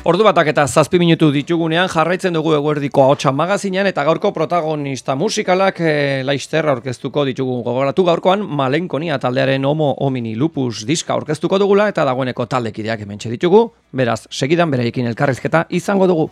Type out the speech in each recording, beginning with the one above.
Ordu batak eta zazpi minutu ditugunean jarraitzen dugu eguerdiko hotxan magazinean eta gaurko protagonista musikalak e, laizter aurkeztuko ditugu gogoratu gaurkoan malenkonia taldearen homo homini lupus diska aurkeztuko dugula eta dagoeneko taldekideak hemen ditugu, beraz, segidan bereikin elkarrizketa izango dugu.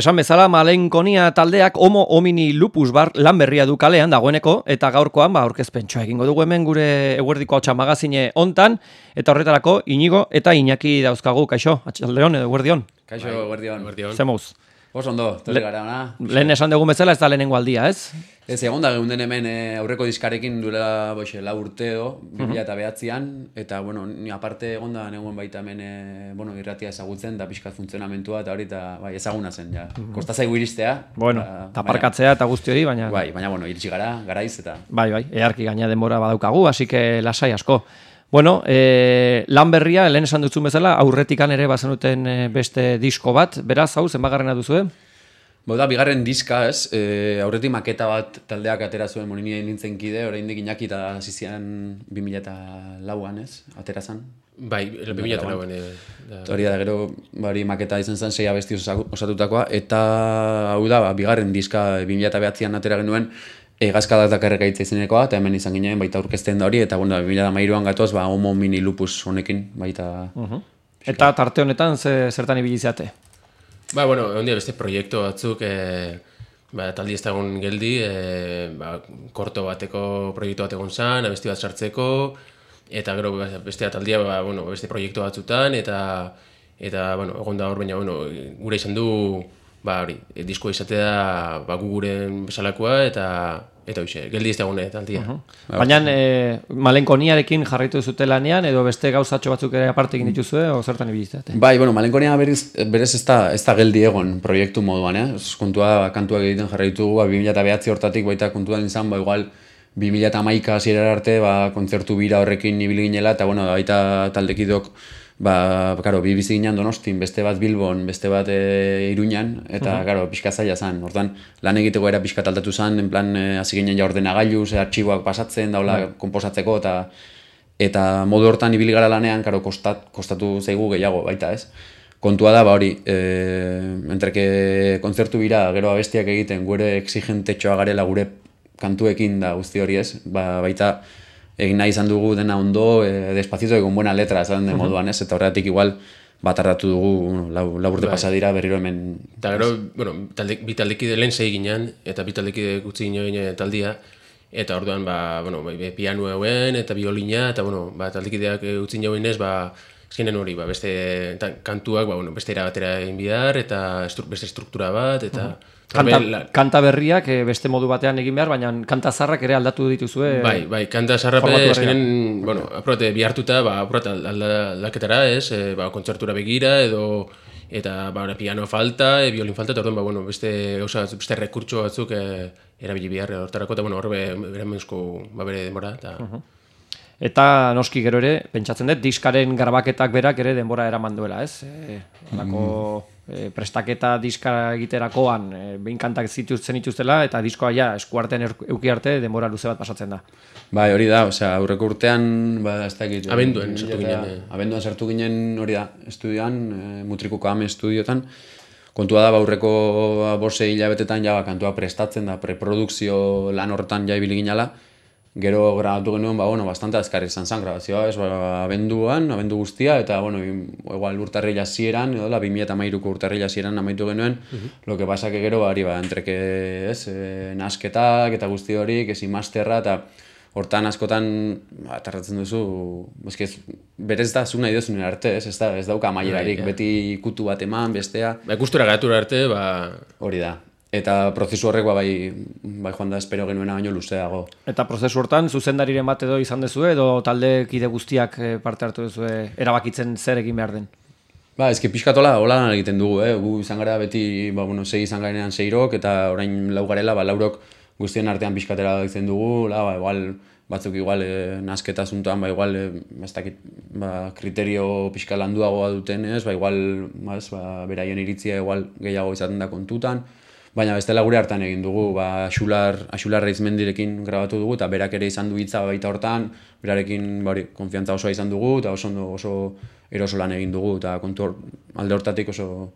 Esan bezala malenkonia taldeak homo homini lupus bar lan berria du kalean dagoeneko eta gaurkoan ba aurkezpentsoa egingo dugu hemen gure eguerdiko hotsa magazine hontan eta horretarako inigo eta Iñaki dauzkagu kaixo atxaldeon edo eguerdion. Kaixo eguerdion. Zemuz. Oso ondo, torri gara, ona. Lehen esan dugu bezala ez da lehenengo aldia, ez? Ez egon da geunden hemen eh, aurreko diskarekin duela boxe, la urte edo, bila eta behatzean, eta, bueno, ni aparte egon da negoen baita hemen, e, bueno, irratia ezagutzen, da pixka funtzionamentua, eta hori, eta, bai, ezaguna zen, ja. Mm -hmm. Kosta zaigu iristea. Bueno, eta parkatzea eta guzti hori, baina... Bai, baina, bueno, iritsi gara, garaiz, eta... Bai, bai, earki gaina denbora badaukagu, hasi que lasai asko. Bueno, e, lan berria, lehen esan dutzun bezala, aurretikan ere bazenuten e, beste disko bat, beraz, hau, zenbagarrena duzu, eh? Da, bigarren diska, ez, e, aurretik maketa bat taldeak atera zuen moninia nintzen kide, orain dik inaki eta zizian 2000 eta lauan, ez, atera zan. Bai, 2000 eta lauan. Hori da, gero, bari maketa izan zen, zeia besti osatutakoa, eta hau da, ba, bigarren diska 2000 eta behatzean atera genuen, Egazka da dakarreka izenekoa, eta hemen izan ginen baita aurkezten da hori, eta bueno, 2008an gatoz, ba, homo mini lupus honekin, baita... Uh Eta tarte honetan ze, zertan ibilizeate? Ba, bueno, ondia beste proiektu batzuk, e, ba, taldi ez dagoen geldi, e, ba, korto bateko proiektu bat egon zan, abesti bat sartzeko, eta gero beste taldia ba, bueno, beste proiektu batzutan, eta, eta bueno, egon da hor baina, bueno, gure izan du, ba hori, e, disko izatea ba guguren bezalakoa eta eta hoize, geldi ez dagune taldia. Uh -huh. Baina e, malenkoniarekin jarraitu zute lanean edo beste gauzatxo batzuk ere aparte egin dituzue o zertan ibilizate? Bai, bueno, malenkonia berez berez ez da ez da geldi egon proiektu moduan, eh. Kontua kantuak egiten jarraitu ba 2009 hortatik baita kontuan izan ba igual 2011 hasiera arte ba kontzertu bira horrekin ibili ginela eta bueno, baita taldekidok ba, claro, bi bizi ginen donostin, beste bat Bilbon, beste bat e, Iruñan, eta, uh -huh. pixka zaila zen. Hortan, lan egiteko era pixka taltatu zen, en plan, e, hasi ginen ja ordenagailu, ze artxiboak pasatzen, daula, uh komposatzeko, eta eta modu hortan ibili gara lanean, claro, kostat, kostatu zaigu gehiago, baita ez. Kontua da, ba hori, e, entreke kontzertu bira, gero abestiak egiten, gure exigentetxoa garela gure kantuekin da guzti hori ez, ba, baita, egin nahi izan dugu dena ondo, e, despacito egon buena letra, esan de moduan, ez? Eta horretik igual, bat hartatu dugu, bueno, lau, lau urte bai. pasa dira berriro hemen. Eta gero, bueno, talde, bi taldeki de lehen zei eta bi taldeki de gutzi ginen taldia, eta orduan, ba, bueno, bai, pianu hauen, eta biolina, eta, bueno, ba, taldekideak utzi nioen ez, ba, Ezkenen hori, ba, beste kantuak, ba, bueno, beste erabatera egin bihar, eta beste struktura bat, eta... Kanta, kanta berriak eh, beste modu batean egin behar, baina kanta zarrak ere aldatu dituzue. Bai, bai, kanta zarrak eskenen, bueno, apurate bihartuta, ba, apurate aldaketara, ez, e, ba, kontzertura begira, edo, eta, ba, piano falta, e, violin falta, eta orduan, ba, bueno, beste, osa, beste rekurtso batzuk e, erabili behar, hortarako, eta, bueno, horbe, bere menuzko, ba, bere denbora, eta... Eta noski gero ere, pentsatzen dut, diskaren garbaketak berak ere denbora eraman duela, ez? E, alako, e, prestaketa diska egiterakoan e, behin kantak zituzten ituztela eta diskoa ja eskuartean er, euki arte denbora luze bat pasatzen da. Bai, hori da, osea, aurreko urtean, ba, ez dakit. eh, Abenduan sartu ginen, eh. Abenduan sartu ginen, hori da, estudioan, e, mutrikuko ame estudiotan. Kontua da, ba, aurreko ba, bose hilabetetan, ja, ba, kantua prestatzen da, preprodukzio lan horretan ja ibili ginala. Gero grabatu genuen, ba, bueno, bastante azkar izan zen grabazioa, ez, ba, abenduan, abendu guztia, eta, bueno, igual urtarrila zieran, edo, la, 2008ko urtarrila zieran amaitu genuen, lo que pasa que gero, ba, hori, ba, entreke, ez, e, nasketak eta guzti horik, ez masterra, eta hortan askotan, ba, tarratzen duzu, eske, ez, berez da, zu nahi duzun arte, ez, ez, da, ez dauka amaierarik, Bai, beti kutu bat eman, bestea, Ba, ikustura gatura arte, ba, hori da. Eta prozesu horrek, ba, bai, bai joan da espero genuena baino luzeago. Eta prozesu hortan zuzendariren bat edo izan dezue edo talde kide guztiak eh, parte hartu duzue erabakitzen zer egin behar den. Ba, ezki pixkatola, hola egiten dugu, eh? gu izan gara beti, ba, bueno, sei izan garenean seirok, eta orain lau garela, ba, laurok guztien artean pixkatera egiten dugu, la, ba, igual, batzuk igual e, nasketa zuntuan, ba, igual, e, ez dakit, ba, kriterio pixka landuagoa duten ez, ba, igual, ba, ez, ba, beraien iritzia igual gehiago izaten da kontutan, Baina bestela gure hartan egin dugu, ba, Axular, Axular Reizmendirekin grabatu dugu, eta berak ere izan du hitza baita hortan, berarekin ba, hori, konfiantza osoa izan dugu, eta oso ondo oso eroso lan egin dugu, eta kontu hor, alde hortatik oso...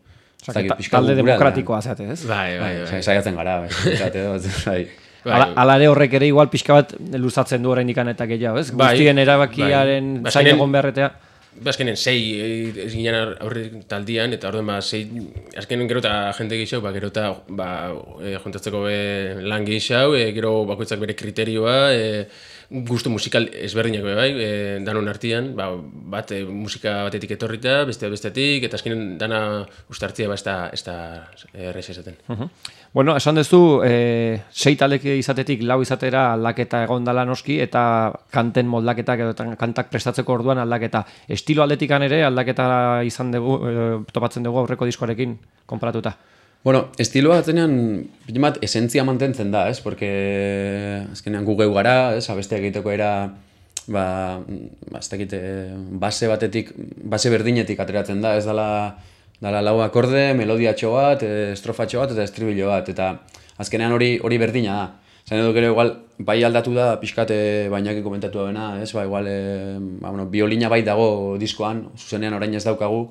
talde demokratikoa zeate, ez? bai, bai, Bai, bai. saiatzen gara, bai, esate, bai. Bai, Ala, ala ere horrek ere igual pixka bat luzatzen du oraindik eta gehiago, ez? Bai, Guztien erabakiaren bai. zain Azkenen- egon beharretea. Ba, azkenen, sei eh, ez ginen ar- aurre taldian, eta orduan, ba, sei, azkenen gero eta jente gehiago, ba, gero eta, ba, e, juntatzeko be lan gehiago, e, gero bakoitzak bere kriterioa, e, gustu musikal ezberdinak be, bai, e, danon artian, ba, bat e, musika batetik etorrita, bestea bestetik, eta azkenen dana ustartzia, ba, ez da, ez da errez esaten. Bueno, esan duzu, e, sei taleke izatetik lau izatera aldaketa egon dala noski, eta kanten moldaketak edo kantak prestatzeko orduan aldaketa. Estilo aldetikan ere aldaketa izan dugu, e, topatzen dugu aurreko diskoarekin konparatuta. Bueno, estiloa atzenean, bat, esentzia mantentzen da, ez? Porque azkenean gu geu gara, ez? Abesteak egiteko era, ba, ba ez dakit, eh, base batetik, base berdinetik ateratzen da, ez dala, dala lau akorde, melodiatxo bat, eh, estrofatxo bat eta estribillo bat, eta azkenean hori hori berdina da. Zain edo gero igual, bai aldatu da pixkate bainaki komentatu da ez? Ba, igual, e, ba, bueno, biolina bai dago diskoan, zuzenean orain ez daukagu,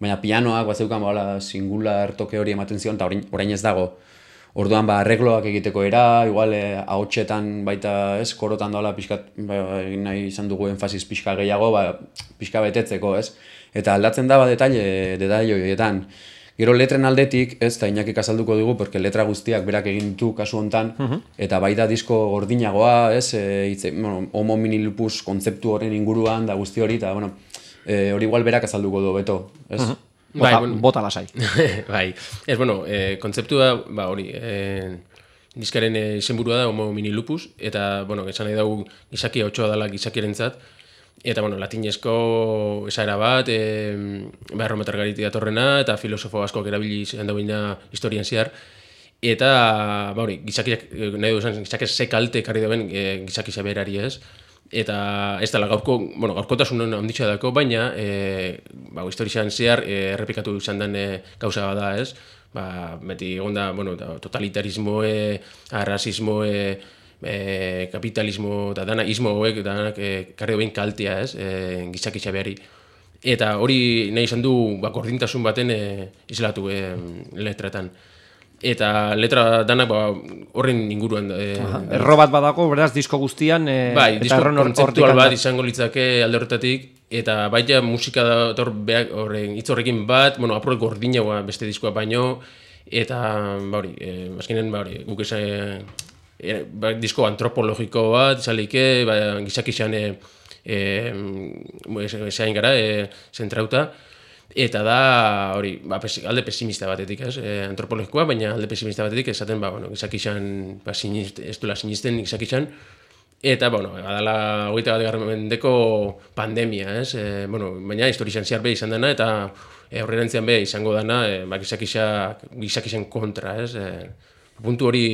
baina pianoak bat zeukan bala singular toke hori ematen zion, eta orain, orain ez dago. Orduan ba arregloak egiteko era, igual eh, ahotsetan baita, ez, korotan doala pixkat ba, nahi izan dugu enfasis pixka gehiago, ba, pixka betetzeko, ez? Eta aldatzen da ba detaile, detaile horietan. Gero letren aldetik, ez, eta inakik azalduko dugu, porque letra guztiak berak egin ditu kasu hontan, eta bai da disko gordinagoa, ez, e, hitze, bueno, homo minilupus kontzeptu horren inguruan, da guzti hori, eta, bueno, e, hori igual berak azalduko du, beto, ez? Bota, Bai, bueno. bota lasai. bai, ez, bueno, e, kontzeptua, ba, hori, e, diskaren e, izenburua da homo mini lupus, eta, bueno, esan nahi dugu gizaki otsoa dela gizakirentzat, eta, bueno, latinezko esaera bat, e, ba, errometar gariti datorrena, eta filosofo askoak erabili izan dauina historian zehar, eta, ba, hori, gizakiak, nahi du esan, gizakiak ze kalte karri dauen e, gizaki berari ez, eta ez dela gaurko, bueno, gaurkotasun handitxa dako, baina e, ba, historian zehar e, errepikatu izan den e, gauza bat da, ez? Ba, beti egon da, bueno, da, totalitarismo, e, arrasismo, e, e, kapitalismo, eta dana ismo hauek, danak e, karri behin kaltea, ez? E, gizaki xabeari. Eta hori nahi izan du ba, gordintasun baten e, islatu e, letretan. Eta letra danak ba, horren inguruan e, Erro bat badago, beraz, disko guztian, e, Bai, eta disko kontzeptual bat izango litzake alde horretatik, eta baita musika behar horren hitz horrekin bat, bueno, apurret gordinagoa beste diskoa baino, eta, ba hori, e, azkenen, ba hori, guk esan, e, ba, disko antropologiko bat, izalike, ba, gizakixan, e, e, esain gara, e, zentrauta, Eta da, hori, ba, pes, alde pesimista batetik, ez, e, antropologikoa, baina alde pesimista batetik esaten, ba, bueno, gizakixan, ba, sinist, ez duela sinisten gizakixan, Eta, bueno, badala hogeita bat garren mendeko pandemia, ez? E, bueno, baina historizan zehar be izan dena, eta e, aurrerantzean be izango dana, e, ba, gizakixak, gizakixen kontra, ez? E, puntu hori,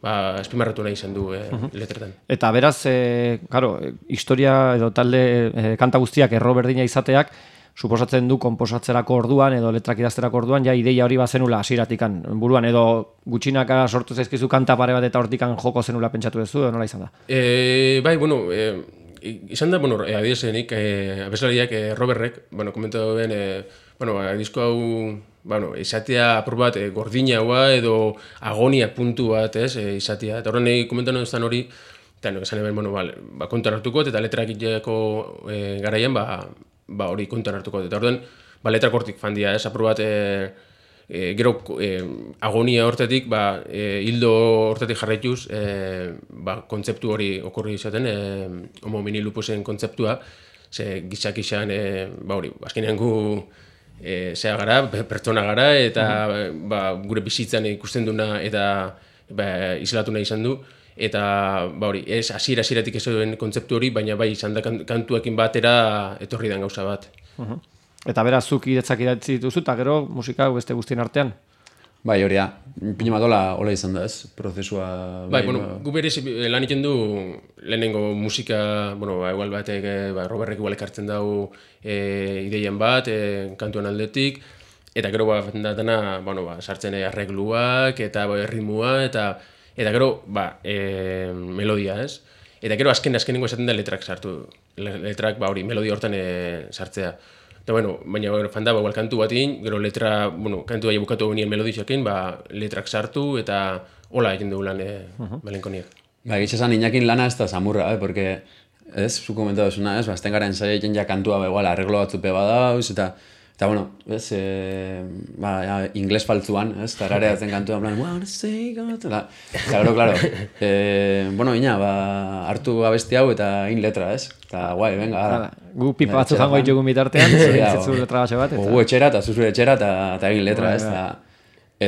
ba, espimarratu nahi izan du e, letretan. Eta beraz, e, claro, historia edo talde e, kanta guztiak erro berdina izateak, suposatzen du konposatzerako orduan edo letrak idazterako orduan ja ideia hori bazenula hasieratikan buruan edo gutxinaka sortu zaizkizu kanta pare bat eta hortikan joko zenula pentsatu duzu edo nola izan da? E, bai, bueno, e, izan da, bueno, e, adiesenik, e, abeslariak e, Robertrek, bueno, komentatu ben, e, bueno, ba, disko hau, bueno, izatea apur bat e, gordina edo agonia puntu bat, ez, e, izatea. Eta horren komentatu duztan hori, eta no, esan eben, bueno, ba, ba kontan hartuko, eta letrak iteko e, garaian, ba, ba, hori kontan hartuko. Eta horren, ba, letrak hortik fandia, ez, apur bat, e, e, gero e, agonia hortetik, ba, e, hildo hortetik jarraituz, e, ba, kontzeptu hori okurri izaten, e, homo mini lupusen kontzeptua, ze gizak izan, e, ba, hori, azkenean gu, e, zea gara, pertsona gara, eta ba, gure bizitzan ikusten duna, eta ba, izlatu nahi izan du, eta ba hori, ez hasiera hasieratik ez duen kontzeptu hori, baina bai izan da kantuekin batera etorri den gauza bat. Eta beraz, zuk iretzak idatzi dituzu, eta gero musika beste guztien artean. Bai, hori da. Pino matola hola izan da, ez? Prozesua... Bai, bai bueno, ba... gu berez lan iten du lehenengo musika, bueno, ba, igual batek, eh, ba, Roberrek igual ekartzen dau e, ideien bat, e, kantuan aldetik, eta gero ba, da, dana, bueno, ba, sartzen arregluak, eta ba, ritmua, eta eta gero, ba, e, melodia, ez? Eta gero azken azkenengo esaten da letrak sartu. Letrak, ba, hori, melodia hortan e, sartzea. Eta bueno, baina bueno, fanda ba, kantu batin, gero letra, bueno, kantu bai bukatu benien melodixekin, ba, letrak sartu eta hola egin dugu lan e, uh -huh. balenkoniak. Ba, esan inakin lana ez da samurra, eh, porque ez, zu komentatu esuna, ez, ba, garen zai egin ja kantua, ba, igual, arreglo batzupe badauz, eta Eta, bueno, ez, e, ba, ja, ingles faltzuan, ez, tarare atzen kantu da, wanna say God, eta, claro, claro, e, bueno, ina, ba, hartu abesti hau eta in letra, ez, eta, guai, venga, ara. Gu pipa batzu zango ditugu mitartean, zitzu letra batxe bat, eta... Gu etxera eta zuzu etxera eta, eta egin letra, ez, eta,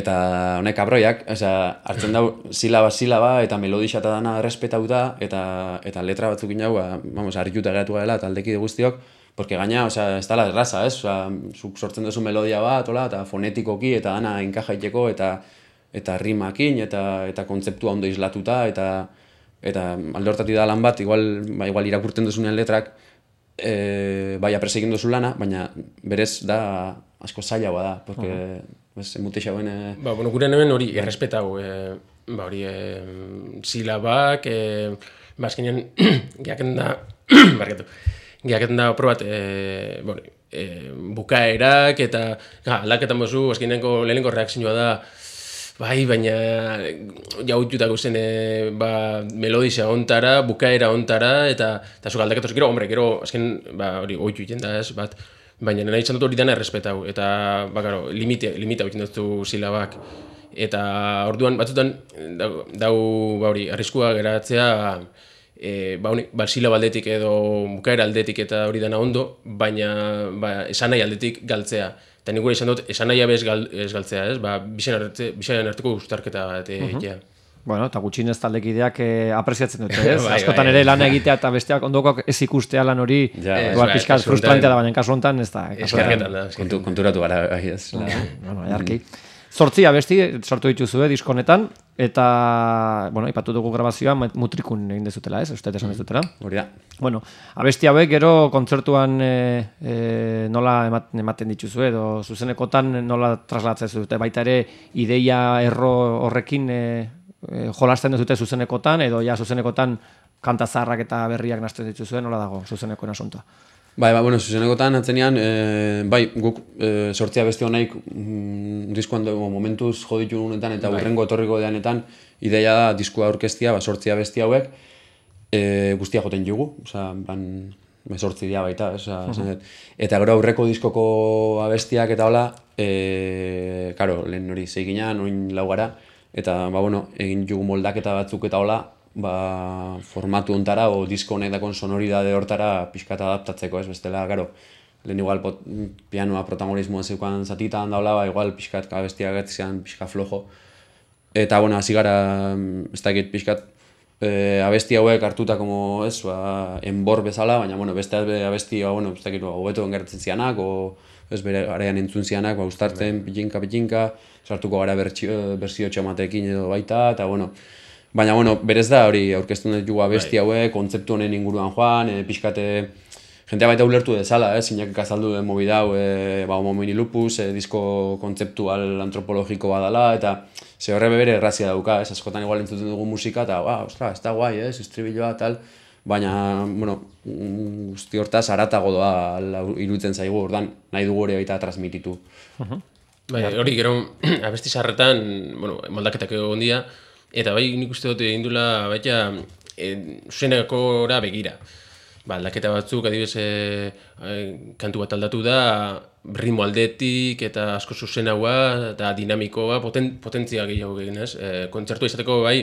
eta honek abroiak, oza, hartzen dau silaba silaba eta melodisa eta dana errespetauta, eta, eta letra batzuk inau, ba, vamos, harrituta geratu gala, eta aldeki guztiok, Porque gaina, o sea, ez dala erraza, ez? O sea, zuk sortzen duzu melodia bat, ola, eta fonetikoki, eta ana inkajaiteko, eta eta rimakin, eta eta kontzeptua ondo islatuta, eta eta alde hortatik da lan bat, igual, ba, igual irakurten duzunean letrak, e, bai apresegin duzu lana, baina berez da asko zailagoa da, porque, uh -huh. ez, emuteixa E... Ba, bueno, gure hemen hori errespetau, e, ba, hori e, silabak, e, ba, azkenean, geaken da, barkatu, Gehaketan da probat, e, bueno, e, bukaerak eta ga, aldaketan bozu, eskineko lehenengo reakzioa da bai, baina jaututako zen e, ba, melodisa ontara, bukaera ontara eta eta zuk aldaketuz gero, hombre, gero azken, ba, hori, oitu iten da ez, bat, baina nahi izan dut hori dana errespetau eta, ba, garo, limite, limite hau dutu silabak. Eta orduan batzutan dau, dau ba, hori, arriskua geratzea e, ba, honi, ba, sila baldetik edo bukaera aldetik eta hori dena ondo, baina ba, esanai aldetik galtzea. Eta nik gure izan dut, esanai ez, gal, ez galtzea, ez? Ba, bizaren hartuko guztarketa bat egitea. Uh Bueno, eta gutxinez taldekideak eh, apreziatzen dute, ez? bai, Askotan bai, ere lan egitea eta besteak ondoko ez ikustea lan hori ja, eh, bai, pixka frustrantea da, baina kasu honetan ez da. Eskerketan da. Konturatu gara, ez. Bueno, jarki. Zortzia besti sortu dituzue diskonetan eta bueno, ipatu dugu grabazioa mutrikun egin dezutela, ez? Uste esan dezutela. Hori da. Bueno, abesti hauek gero kontzertuan e, e, nola ematen dituzu edo zuzenekotan nola traslatzen dute baita ere ideia erro horrekin e, e, jolasten dute zuzenekotan edo ja zuzenekotan kanta zarrak eta berriak nazten dituzue nola dago zuzenekoen asuntoa. Bai, bai, bueno, zuzenekotan atzenean, e, bai, guk e, sortzia beste honaik mm, diskoan dugu momentuz joditu honetan eta bai. urrengo etorriko deanetan ideia da diskua orkestia, ba, sortzia besti hauek e, guztia joten jugu, oza, ban, sortzi dia baita, oza, uh eta gero aurreko diskoko abestiak eta hola, e, karo, lehen hori zeiginan, oin laugara, eta, ba, bueno, egin jugu moldaketa batzuk eta hola, ba, formatu ontara o disko honek dakon sonoridade hortara pixkata adaptatzeko, ez bestela, gero, lehen igual pot, pianoa protagonismoa zeukan zatita handaula, ba, igual pixkat kabestia gatzean pixka flojo. Eta, bueno, hasi gara, ez dakit pixkat, e, abesti hauek hartuta como, ez, ba, enbor bezala, baina, bueno, beste abesti, ba, bueno, ez dakit, ba, hobeto engertzen zianak, o, ez bere arean entzun zianak, ba, ustartzen, pitinka, pitinka, sartuko gara bertsio txamatekin edo baita, eta, bueno, Baina, bueno, berez da, hori, aurkeztu dut jugu abesti bai. hauek, kontzeptu honen inguruan joan, e, pixkate jentea baita ulertu dezala, eh, zinak azaldu den mobi dau, e, ba, homo mini lupus, e, disko kontzeptual antropologiko badala, eta ze horre bebere errazia dauka, ez, askotan igual entzuten dugu musika, eta, ba, ostra, ez da guai, ez, estribilloa, tal, baina, bueno, guzti hortaz, aratago doa iruditzen zaigu, ordan nahi dugu hori baita transmititu. Bai, hori gero abesti sarretan, bueno, moldaketak egon dira, eta bai nik uste dut egin dula baita e, begira. Ba, aldaketa batzuk, adibidez, e, e, kantu bat aldatu da, ritmo aldetik eta asko zuzenagoa eta dinamikoa, poten, potentzia gehiago egin, ez? E, kontzertua izateko bai,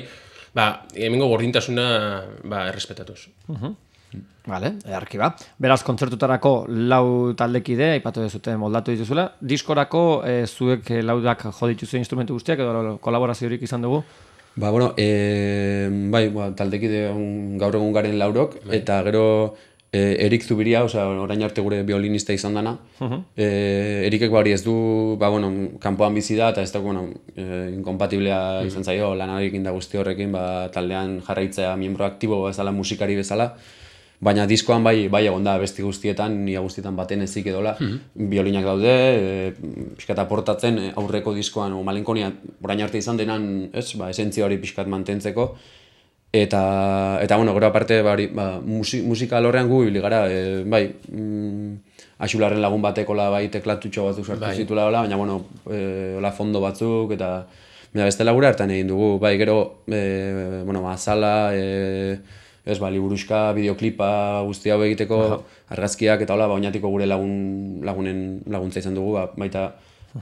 ba, hemengo gordintasuna ba, errespetatuz. Vale, edarki ba. Beraz, kontzertutarako lau taldekide, aipatu dezute moldatu dituzula. Diskorako eh, zuek laudak jo instrumentu guztiak, edo kolaboraziorik izan dugu. Ba, bueno, e, bai, ba, taldekide gaur egun garen laurok, eta gero e, Erik Zubiria, osea, orain arte gure violinista izan dana. e, Erikek ba hori ez du, ba, bueno, kanpoan bizi da, eta ez da, bueno, e, inkompatiblea izan zaio, lanarekin da guzti horrekin, ba, taldean jarraitzea miembro aktibo bezala, musikari bezala. Baina diskoan bai bai egon da besti guztietan, ia guztietan baten ezik edola, biolinak daude, e, pixkat aportatzen e, aurreko diskoan, o malenkonia, orain arte izan denan, ez, ba, esentzia hori pixkat mantentzeko, eta, eta bueno, gero aparte, ba, hori, ba, musi, musika alorrean gu ibili gara, e, bai, mm, Axularren lagun batekola bai teklatutxo batzuk sartu Bai. zitula hola, baina bueno, e, hola fondo batzuk eta Baina beste lagura hartan egin dugu, bai gero, e, bueno, azala, e, ez ba, liburuxka, bideoklipa guzti hau egiteko, argazkiak eta hola, ba, oinatiko gure lagun, lagunen laguntza izan dugu, ba, baita,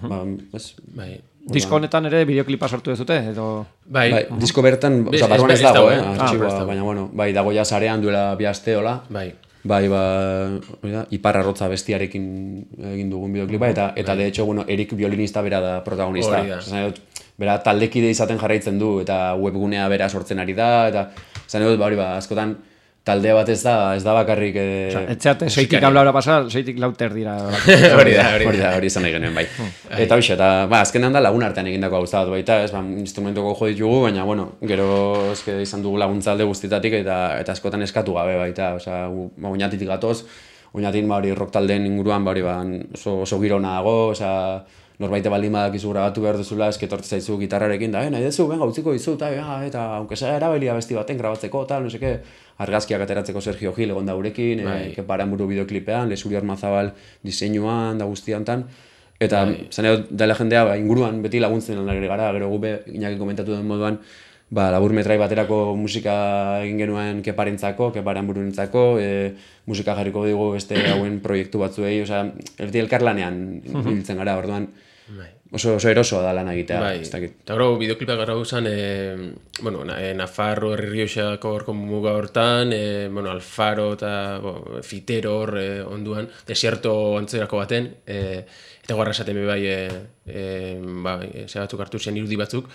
ba, ez, Bai. Disko honetan ere bideoklipa sortu dezute, edo... Bai, bai, disko bertan, oza, barruan ez- dago, eh, eh? artxiboa, Ah, ez dago. baina bueno, bai, dago ja sarean duela bi aste, hola, bai. Bai, ba, hori da, Ipar Arrotza bestiarekin egin dugun bideoklipa, eta, eta de hecho, bueno, Erik violinista bera da protagonista. Esan bera taldekide izaten jarraitzen du, eta webgunea bera sortzen ari da, eta esan dut, ba, hori ba, askotan taldea bat ez da, ez da bakarrik... E, Etxeate, seitik hablaura pasa, seitik lauter dira. hori da, hori da. hori izan nahi genuen, bai. Eta hoxe, eta, ba, azkenean da lagun artean egindako gauza bat baita, ez, ba, instrumentuko jo ditugu, baina, bueno, gero, eske, izan dugu laguntza alde guztietatik, eta, eta askotan eskatu gabe baita, osea, ba, oinatitik gatoz, oinatik, ba, hori, rock taldeen inguruan, ba, hori, ba, oso, oso girona dago, osea, norbaite baldin badakizu grabatu behar duzula, eske etortze zaizu gitarrarekin, da, eh, nahi dezu, venga, utziko dizu, eta, ja, eta, aunque sea erabilia besti baten grabatzeko, tal, no seke, argazkiak ateratzeko Sergio Gil egon da gurekin, Bai. eh, keparan buru bideoklipean, Lesuri Armazabal diseinuan, da guztiantan, eta Bai. zan edo, dela jendea, ba, inguruan beti laguntzen ari gara, gero gube, inaki komentatu den moduan, ba, labur metrai baterako musika egin genuen keparentzako, keparan bururentzako, e, musika jarriko dugu beste hauen proiektu batzuei, osea, erdi elkarlanean biltzen gara, orduan, Bai. oso, oso erosoa da lan egitea, Bai, ez dakit. eta gero bideoklipa gara zen, e, bueno, na, e, Nafarro, Herri Rioxako horko muga hortan, e, bueno, Alfaro eta bo, Fitero hor e, onduan, desierto antzerako baten, e, eta guarra esaten bai, e, e, ba, e, batzuk hartu zen irudi batzuk,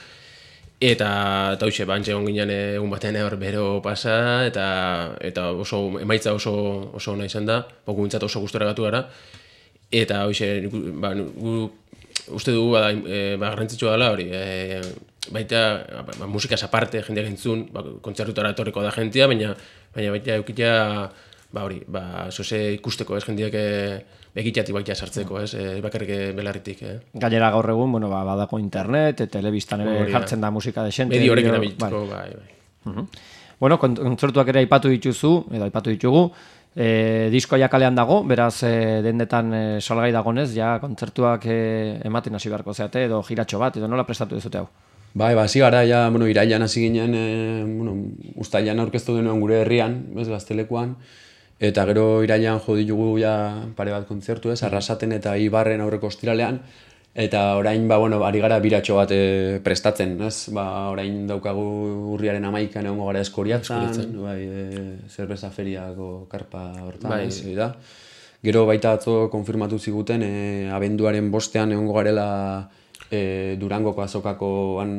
Eta, eta hoxe, ba, antxe egon ginen egun batean hor bero pasa, eta, eta oso, emaitza oso, oso ona izan da, boku bintzat oso gustora gatu gara, eta hoxe, ba, gu, uste dugu, ba, e, ba, garrantzitsua dela hori, e, baita, ba, musikaz aparte, jendeak entzun, ba, kontzertutara etorriko da jentia, baina, baina baita eukitea, ba, hori, ba, zoze ikusteko, ez, jendeak e, begitxatik baita sartzeko, ez, e, bakarrik e, belarritik, eh? Gainera gaur egun, bueno, ba, badago internet, eta telebistan ere jartzen da musika desente. Medio horrekin bideo- abiltzeko, bai. bai, bai. Bueno, kont- kontzertuak ere aipatu dituzu, edo aipatu ditugu, e, diskoa ja kalean dago, beraz e, dendetan e, salgai dagonez, ja kontzertuak e, ematen hasi beharko zeate, edo jiratxo bat, edo nola prestatu duzute hau. Bai, ba, hasi gara, ja, bueno, irailan hasi ginen, e, bueno, ustailan aurkeztu denuen gure herrian, bez, gaztelekuan, eta gero irailan jo ditugu ja pare bat kontzertu, ez, arrasaten eta ibarren aurreko ostiralean, eta orain, ba, bueno, ari gara biratxo bat e, prestatzen, ez, ba, orain daukagu urriaren amaikan egongo gara eskoriatzen, bai, e, zerbeza feriako karpa hortan, Bai. ez, da. Gero baita atzo konfirmatu ziguten, e, abenduaren bostean egongo garela e, Durangoko azokako han,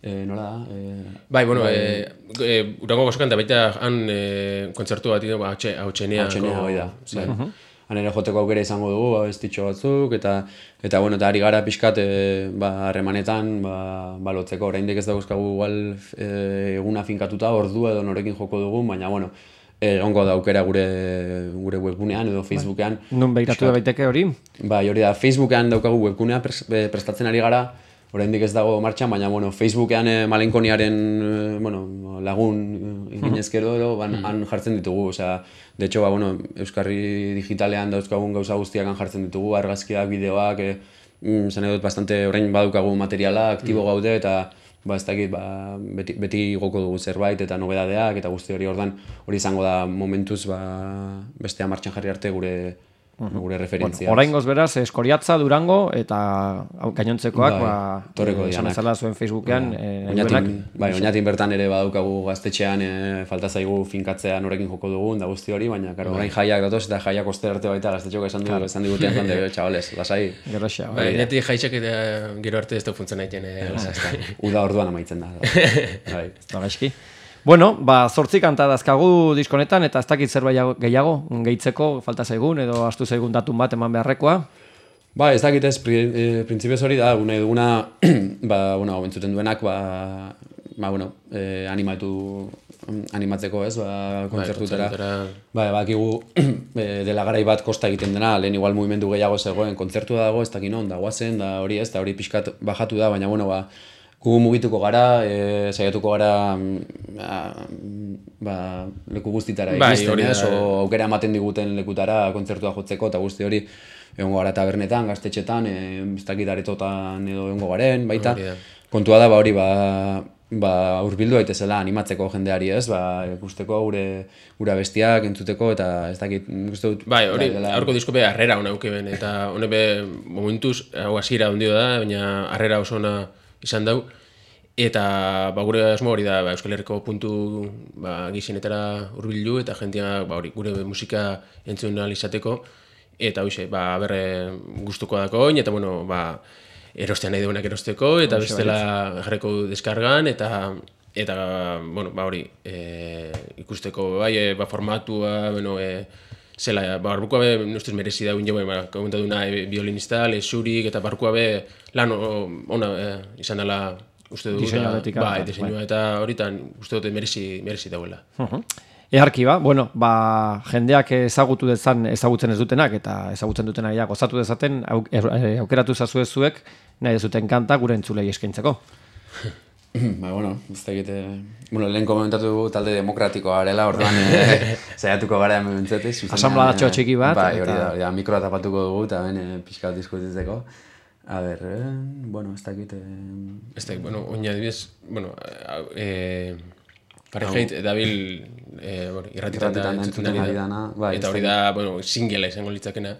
e, nola da? E, Bai, bueno, e, e, urango gozokan da baita han e, kontzertu bat, ba, hautxe, hautxenea. Hotxenea hori da. Bai. Han ere joteko aukera izango dugu, abestitxo batzuk, eta, eta, bueno, eta ari gara pixkat, e, ba, harremanetan, ba, ba, lotzeko, oraindik ez dauzkagu igual e, eguna finkatuta, ordua edo norekin joko dugu, baina, bueno, egongo da aukera gure gure webgunean edo Facebookean. Nun behiratu da baiteke hori? Bai, hori da, Facebookean daukagu webgunea eh, prestatzen ari gara, oraindik ez dago martxan, baina bueno, Facebookean eh, malenkoniaren eh, bueno, lagun eh, iginezkero edo ban, han jartzen ditugu, osea, de hecho, ba, bueno, Euskarri digitalean dauzkagun gauza guztiak han jartzen ditugu, argazkiak, bideoak, eh, mm, zen edut bastante orain badukagu materiala, aktibo gaude eta ba ez dakit, ba, beti, beti igoko dugu zerbait eta nobedadeak eta guzti hori. Ordan hori izango da momentuz ba, bestea martxan jarri arte gure gure referentzia. Oraingoz beraz, Eskoriatza, Durango eta gainontzekoak, Bai, ba, torreko eh, esan bezala zuen Facebookean, eh, nahi Oñatin, duenak. bai, oñatin bertan ere badaukagu gaztetxean e, falta zaigu finkatzea norekin joko dugun da guzti hori, baina karo, orain jaiak datoz eta jaiak oster arte baita gaztetxok esan dugu, esan diguten zonde, chavales, lasai, Gero xa, Bai, bai. neti jaitxak eta gero arte ez da funtzionaiten. Eh, uda orduan amaitzen da. bai. Gaizki. Bueno, ba, zortzi kanta dazkagu diskonetan, eta ez dakit zerbait gehiago, gehitzeko, falta zaigun, edo astu zaigun datun bat eman beharrekoa. Ba, ez dakit ez, pri, e, printzipioz hori da, gune duguna, ba, bueno, entzuten duenak, ba, ba bueno, e, animatu, animatzeko ez, ba, kontzertutera. kontzertutera. Ba, bakigu e, dela garai bat kosta egiten dena, lehen igual mugimendu gehiago zegoen, kontzertua dago, ez dakin on, da guazen, da hori ez, da hori pixkat bajatu da, baina bueno, ba, gu mugituko gara, e, saiatuko gara mm, ba, ba, leku guztitara Bai, iristen, ez, o aukera ematen diguten lekutara kontzertua jotzeko eta guzti hori egongo gara tabernetan, gaztetxetan, e, ez dakit aretotan edo egongo garen, baita. Hori. Kontua da, ba, hori, ba, ba, urbildu daitezela animatzeko jendeari, ez, ba, ikusteko gure gura bestiak entzuteko eta ez dakit, uste dut. Bai, hori, dela- aurko disko be harrera ona auke ben, eta hone be momentuz, hau hasiera handio da, baina harrera oso ona izan dau. Eta ba, gure asmo hori da ba, Euskal Herriko puntu ba, gizenetara hurbildu eta jentia ba, hori, gure musika entzun izateko. Eta hoxe, ba, berre gustuko dako oin, eta bueno, ba, erostean nahi duenak erosteko, eta bestela jarreko deskargan, eta eta bueno, ba hori, e, ikusteko bai, e, ba, formatua, bueno, e, zela, ba, barrukoa be, ustez merezi da guin ba, komentaduna e, violinista, lezurik, eta barrukoa be lan ona e, izan dela uste dugu. Diseinu eta- aldetik Bai, hartzen, diseinua eta horitan uste dute merezi, merezi dauela. Eharki ba, bueno, ba, jendeak ezagutu dezan ezagutzen ez dutenak eta ezagutzen dutenak ja gozatu dezaten eh, aukeratu zazue zuek nahi dezuten kanta gure entzulei eskaintzeko. Ba, bueno, ez dakit, eh, bueno, lehen komentatu dugu talde demokratikoa garela, orduan eh, saiatuko gara hemen bentzete. zuzenean, Asanbladatxo eh, txiki bat, Bai, hori eta- da, hori da, mikroa tapatuko dugu, eta ben eh, pixka bat diskutitzeko. A ber, eh, bueno, ez dakit... Eh, Ez da, bueno, oin adibidez, bueno, eh, Fahrenheit dabil eh, bueno, irratitan da entzuten ari ari da. dana, bai, eta hori da, bueno, singlea izango litzakena.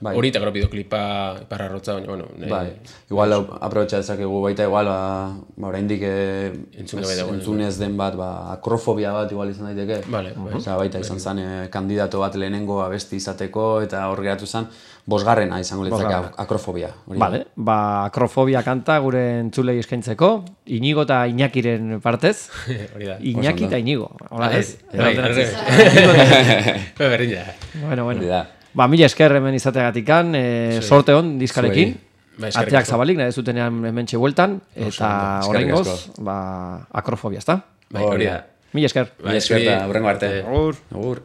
Bai. Hori eta gero bideoklipa iparrarrotza, baina, bueno, eh, Bai, igual hau aprobetxa dezakegu baita igual, ba, ba oraindik eh, ez- gabe dagoen, entzunez den bat, ba, akrofobia bat igual izan daiteke. Vale, bai. Osea, baita izan zen eh, kandidato bat lehenengo abesti izateko eta hor geratu zen bosgarrena izango litzake akrofobia. Hori Vale, ba, akrofobia kanta gure entzulei eskaintzeko, Inigo eta Iñakiren partez, hori da. Iñaki eta Inigo. Hola, ez? Bai, Eralderatuz. Bai, berdin da. Bueno, bueno. Hori da. Ba, mila esker hemen izateagatikan, e, sorte hon diskarekin. Ba, eskerrik Ateak zabalik, nahi zutenean hemen bueltan, eta asko. ba, akrofobia, ezta? Bai, hori da. Mila esker. Bai, Mila esker eta hurrengo arte. eh, Agur. Agur.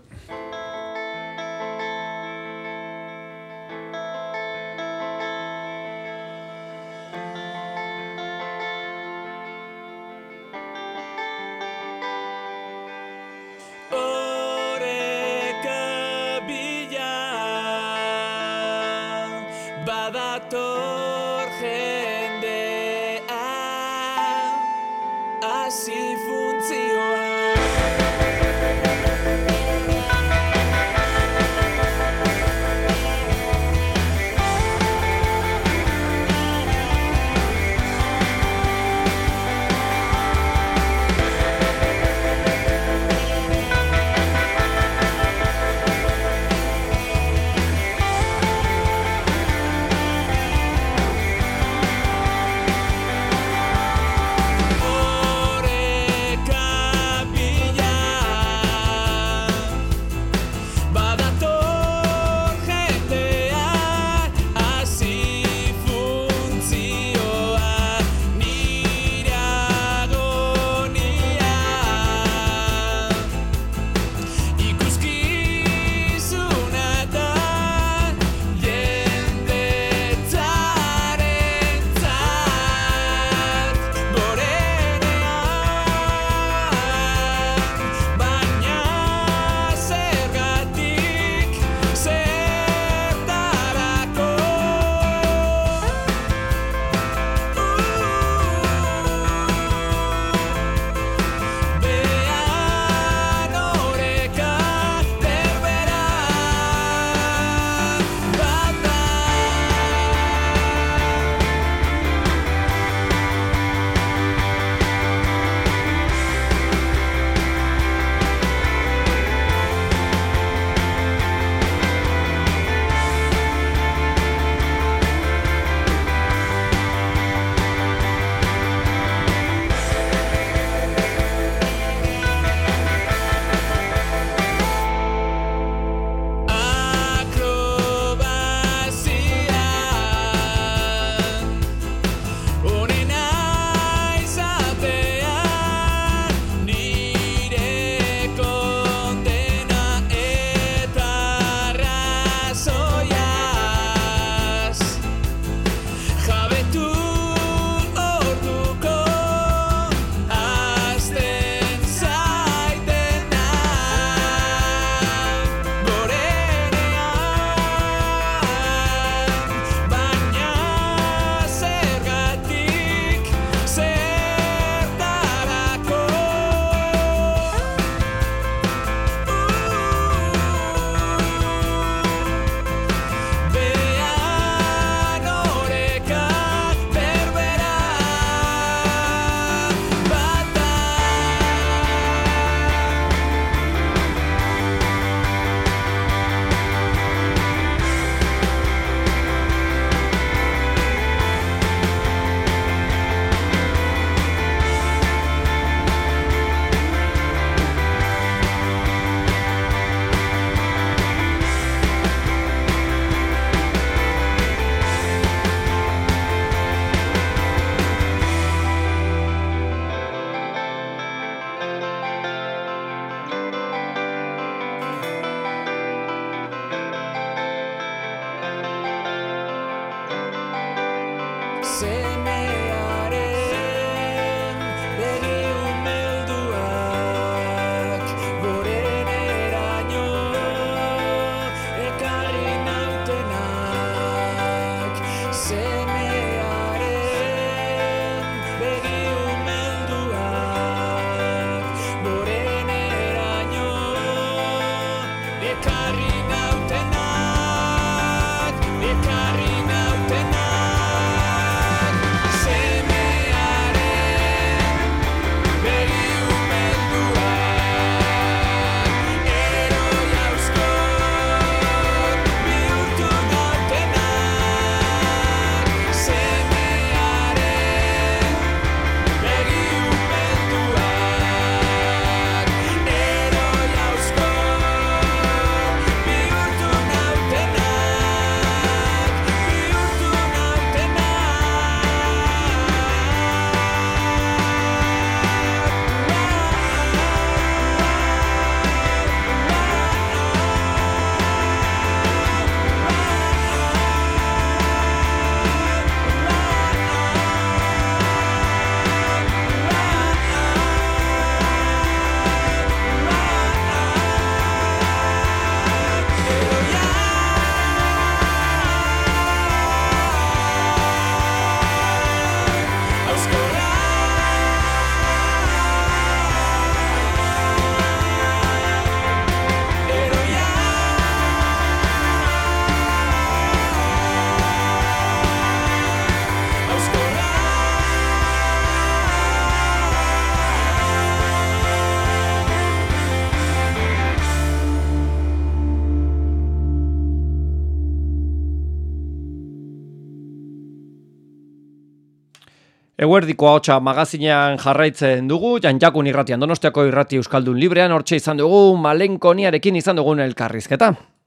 Eguerdiko ahotsa magazinean jarraitzen dugu, janjakun irratian, donostiako irrati Euskaldun librean, hortxe izan dugu, malenkoniarekin izan dugun elkarrizketa.